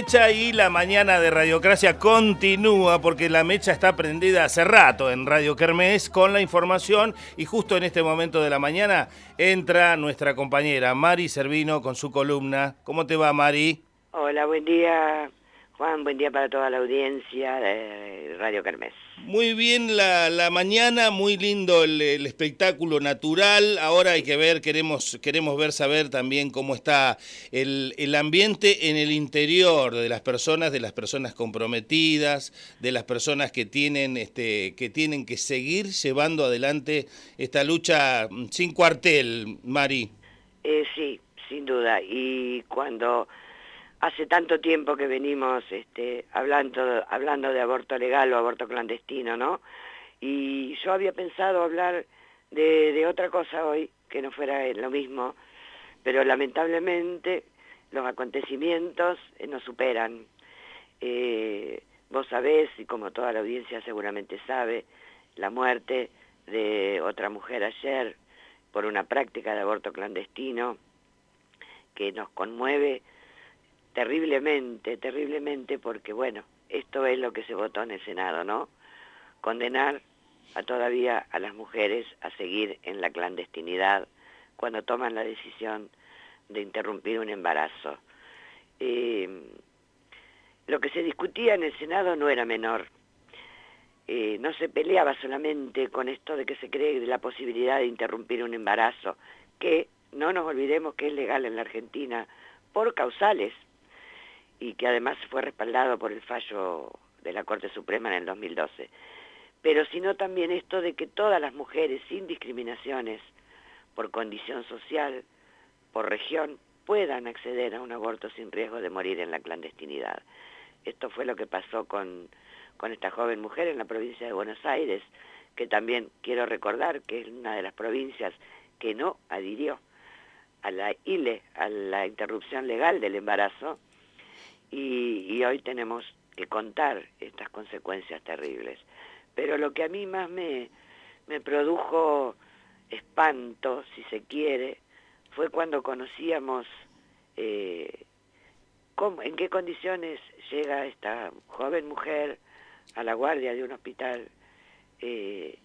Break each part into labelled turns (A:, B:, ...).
A: mecha y la mañana de Radiocracia continúa porque la mecha está prendida hace rato en Radio Kermés con la información y justo en este momento de la mañana entra nuestra compañera Mari Servino con su columna. ¿Cómo te va, Mari?
B: Hola, buen día. Juan, buen día para toda la audiencia de Radio Kermés.
A: Muy bien la, mañana, muy lindo el, espectáculo natural. Ahora hay que ver, queremos, queremos ver, saber también cómo está el, ambiente en el interior de las personas, de las personas comprometidas, de las personas que tienen, este, que tienen que seguir llevando adelante esta lucha sin cuartel, Mari.
B: Eh, sí, sin duda. Y cuando hace tanto tiempo que venimos este, hablando, hablando de aborto legal o aborto clandestino, ¿no? Y yo había pensado hablar de, otra cosa hoy, que no fuera lo mismo, pero lamentablemente los acontecimientos eh, nos superan. Eh, vos sabés, y como toda la audiencia seguramente sabe, la muerte de otra mujer ayer por una práctica de aborto clandestino que nos conmueve terriblemente, terriblemente, porque bueno, esto es lo que se votó en el Senado, ¿no? Condenar a todavía a las mujeres a seguir en la clandestinidad cuando toman la decisión de interrumpir un embarazo. Eh, lo que se discutía en el Senado no era menor. Eh, no se peleaba solamente con esto de que se cree la posibilidad de interrumpir un embarazo, que no nos olvidemos que es legal en la Argentina por causales, y que además fue respaldado por el fallo de la Corte Suprema en el 2012. Pero sino también esto de que todas las mujeres, sin discriminaciones, por condición social, por región, puedan acceder a un aborto sin riesgo de morir en la clandestinidad. Esto fue lo que pasó con, con esta joven mujer en la provincia de Buenos Aires, que también quiero recordar que es una de las provincias que no adhirió a la ILE, a la interrupción legal del embarazo, y, hoy tenemos que contar estas consecuencias terribles. Pero lo que a mí más me, me produjo espanto, si se quiere, fue cuando conocíamos eh, cómo, en qué condiciones llega esta joven mujer a la guardia de un hospital, eh,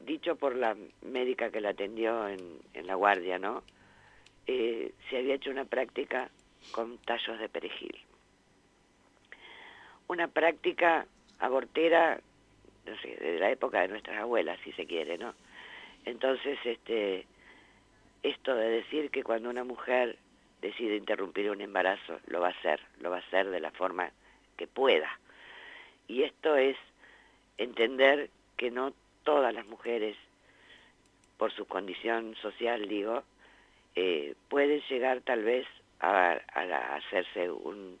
B: dicho por la médica que la atendió en, en la guardia, ¿no? Eh, se había hecho una práctica con tallos de perejil una práctica abortera, no sé, de la época de nuestras abuelas, si se quiere, ¿no? Entonces, este, esto de decir que cuando una mujer decide interrumpir un embarazo, lo va a hacer, lo va a hacer de la forma que pueda. Y esto es entender que no todas las mujeres, por su condición social, digo, eh, pueden llegar tal vez a hacerse un,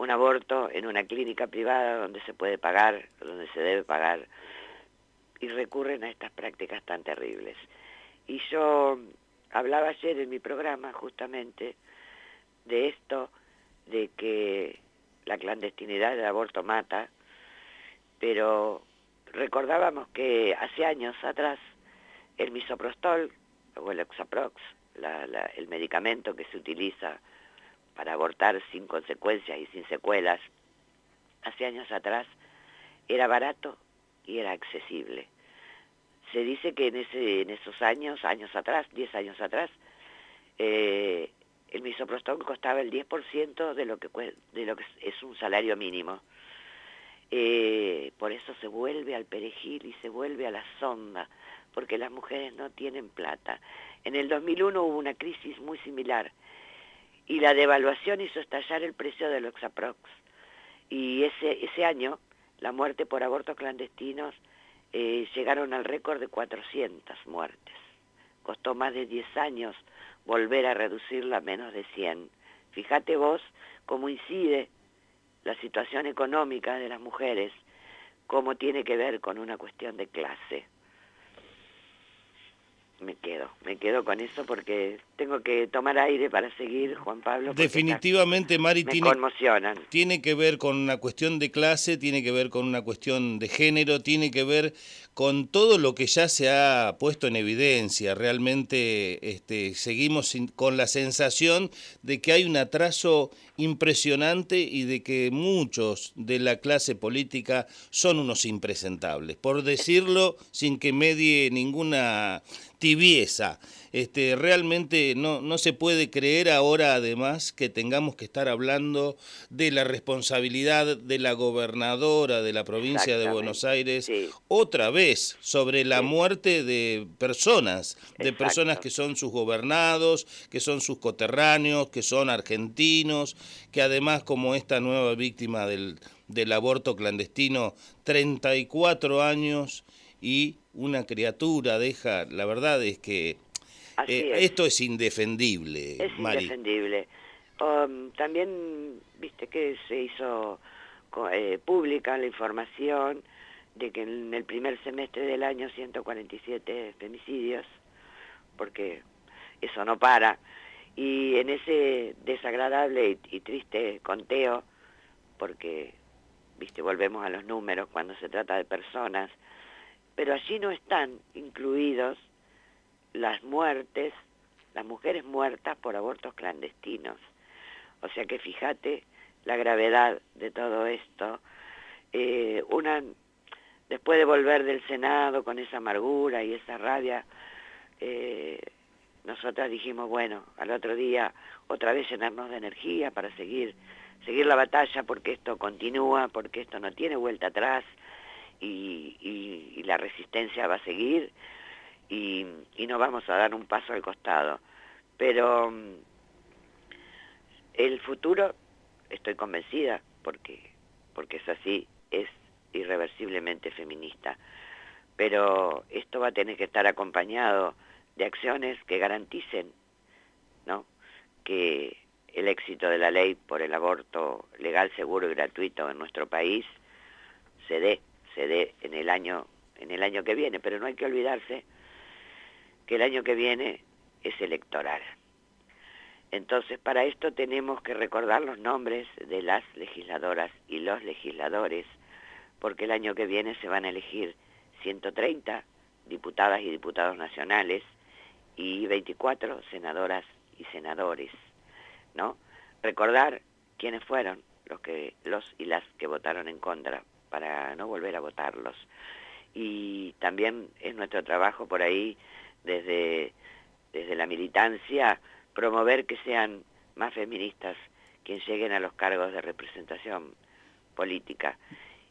B: un aborto en una clínica privada donde se puede pagar, donde se debe pagar, y recurren a estas prácticas tan terribles. Y yo hablaba ayer en mi programa justamente de esto, de que la clandestinidad del aborto mata, pero recordábamos que hace años atrás el misoprostol o el Oxaprox, el medicamento que se utiliza para abortar sin consecuencias y sin secuelas, hace años atrás era barato y era accesible. Se dice que en, ese, en esos años, años atrás, 10 años atrás, eh, el misoprostol costaba el 10% de lo, que, de lo que es un salario mínimo. Eh, por eso se vuelve al perejil y se vuelve a la sonda, porque las mujeres no tienen plata. En el 2001 hubo una crisis muy similar y la devaluación hizo estallar el precio del Oxaprox. Y ese, ese año, la muerte por abortos clandestinos eh, llegaron al récord de 400 muertes. Costó más de 10 años volver a reducirla a menos de 100. Fíjate vos cómo incide la situación económica de las mujeres, cómo tiene que ver con una cuestión de clase. Me quedo, me quedo con eso porque tengo que tomar aire para seguir, Juan Pablo.
A: Definitivamente, Mari, tiene, tiene que ver con una cuestión de clase, tiene que ver con una cuestión de género, tiene que ver con todo lo que ya se ha puesto en evidencia. Realmente este, seguimos con la sensación de que hay un atraso impresionante y de que muchos de la clase política son unos impresentables, por decirlo sin que medie ninguna tibieza. Este, realmente no, no se puede creer ahora además que tengamos que estar hablando de la responsabilidad de la gobernadora de la provincia de Buenos Aires otra vez sobre la muerte de personas, de personas que son sus gobernados, que son sus coterráneos, que son argentinos, que además como esta nueva víctima del, del aborto clandestino, 34 años y una criatura deja, la verdad es que eh, esto es indefendible.
B: Es indefendible. Um, también, viste que se hizo eh, pública la información de que en el primer semestre del año 147 femicidios, porque eso no para, y en ese desagradable y triste conteo, porque, viste, volvemos a los números cuando se trata de personas, pero allí no están incluidos las muertes, las mujeres muertas por abortos clandestinos. O sea que fíjate la gravedad de todo esto. Eh, una, después de volver del Senado con esa amargura y esa rabia, eh, nosotras dijimos, bueno, al otro día otra vez llenarnos de energía para seguir, seguir la batalla porque esto continúa, porque esto no tiene vuelta atrás, y, la resistencia va a seguir y, no vamos a dar un paso al costado. Pero mm, el futuro, estoy convencida, porque, porque es así, es irreversiblemente feminista. Pero esto va a tener que estar acompañado de acciones que garanticen ¿no? que el éxito de la ley por el aborto legal, seguro y gratuito en nuestro país se dé se dé en el año en el año que viene, pero no hay que olvidarse que el año que viene es electoral. Entonces, para esto tenemos que recordar los nombres de las legisladoras y los legisladores, porque el año que viene se van a elegir 130 diputadas y diputados nacionales y 24 senadoras y senadores, ¿no? Recordar quiénes fueron los que los y las que votaron en contra para no volver a votarlos. Y también es nuestro trabajo por ahí, desde, desde la militancia, promover que sean más feministas quienes lleguen a los cargos de representación política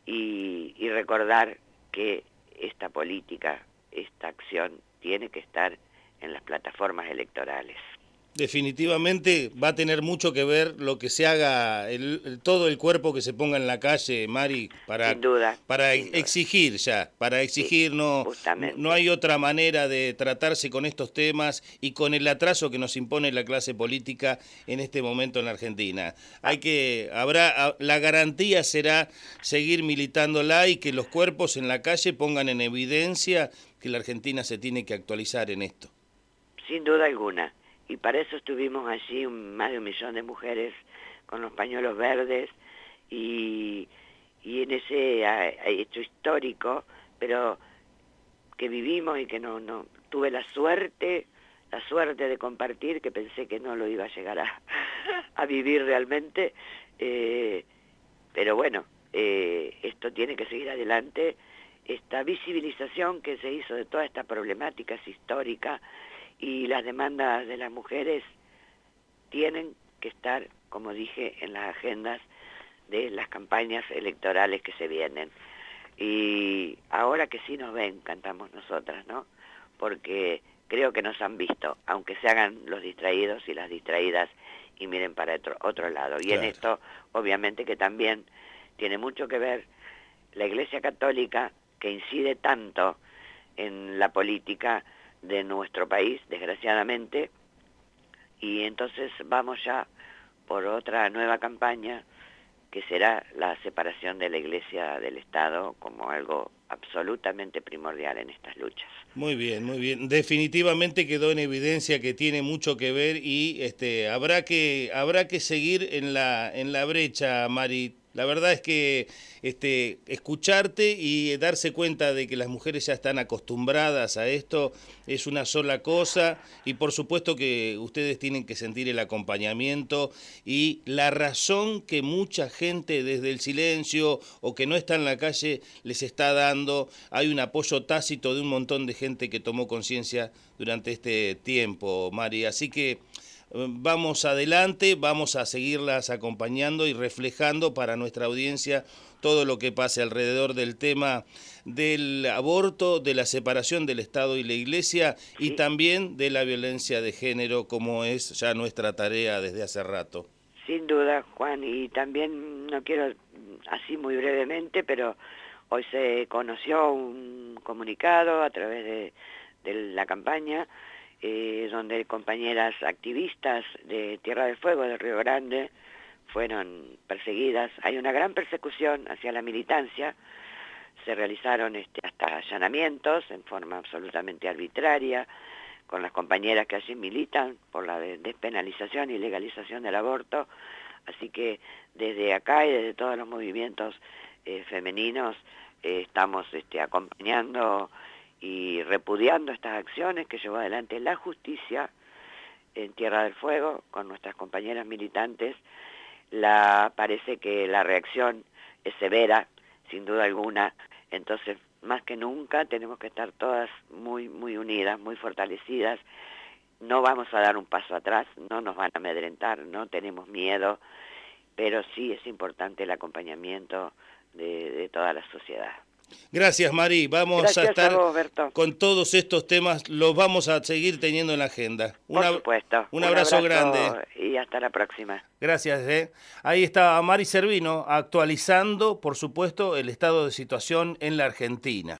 B: y, y recordar que esta política, esta acción tiene que estar en las plataformas electorales.
A: Definitivamente va a tener mucho que ver lo que se haga, el, todo el cuerpo que se ponga en la calle, Mari, para, para exigir ya, para exigir, no, no hay otra manera de tratarse con estos temas y con el atraso que nos impone la clase política en este momento en la Argentina. Hay que, habrá, la garantía será seguir militándola y que los cuerpos en la calle pongan en evidencia que la Argentina se tiene que actualizar en esto.
B: Sin duda alguna y para eso estuvimos allí más de un millón de mujeres con los pañuelos verdes. Y, en ese hecho histórico, pero que vivimos y que no, no tuve la suerte, la suerte de compartir, que pensé que no lo iba a llegar a, vivir realmente, eh, pero bueno, eh, esto tiene que seguir adelante, esta visibilización que se hizo de toda esta problemática es histórica, y las demandas de las mujeres tienen que estar, como dije, en las agendas de las campañas electorales que se vienen. Y ahora que sí nos ven, cantamos nosotras, ¿no? Porque creo que nos han visto, aunque se hagan los distraídos y las distraídas y miren para otro, otro lado. Y en esto, obviamente que también tiene mucho que ver la Iglesia Católica, que incide tanto en la política, de nuestro país, desgraciadamente, y entonces vamos ya por otra nueva campaña que será la separación de la Iglesia del Estado como algo absolutamente primordial en estas luchas.
A: Muy bien, muy bien. Definitivamente quedó en evidencia que tiene mucho que ver y este habrá que habrá que seguir en la en la brecha, Mari. La verdad es que este, escucharte y darse cuenta de que las mujeres ya están acostumbradas a esto es una sola cosa y por supuesto que ustedes tienen que sentir el acompañamiento y la razón que mucha gente desde el silencio o que no está en la calle les está dando. Hay un apoyo tácito de un montón de gente que tomó conciencia durante este tiempo, Mari. Así que vamos adelante, vamos a seguirlas acompañando y reflejando para nuestra audiencia todo lo que pase alrededor del tema del aborto, de la separación del Estado y la Iglesia y también de la violencia de género como es ya nuestra tarea desde hace rato.
B: Sin duda, Juan, y también no quiero así muy brevemente, pero hoy se conoció un comunicado a través de, de la campaña eh, donde compañeras activistas de Tierra del Fuego, de Río Grande, fueron perseguidas. Hay una gran persecución hacia la militancia. Se realizaron este, hasta allanamientos en forma absolutamente arbitraria con las compañeras que allí militan por la despenalización y legalización del aborto. Así que desde acá y desde todos los movimientos eh, femeninos eh, estamos este, acompañando y repudiando estas acciones que llevó adelante la justicia en Tierra del Fuego con nuestras compañeras militantes, la, parece que la reacción es severa, sin duda alguna, entonces más que nunca tenemos que estar todas muy, muy unidas, muy fortalecidas, no vamos a dar un paso atrás, no nos van a amedrentar, no tenemos miedo, pero sí es importante el acompañamiento de toda la sociedad.
A: Gracias, Mari. Vamos a estar con todos estos temas, los vamos a seguir teniendo en la agenda.
B: Por supuesto.
A: Un, abrazo, grande.
B: Y hasta la próxima.
A: Gracias. Eh. Ahí está Mari Servino actualizando, por supuesto, el estado de situación en la Argentina.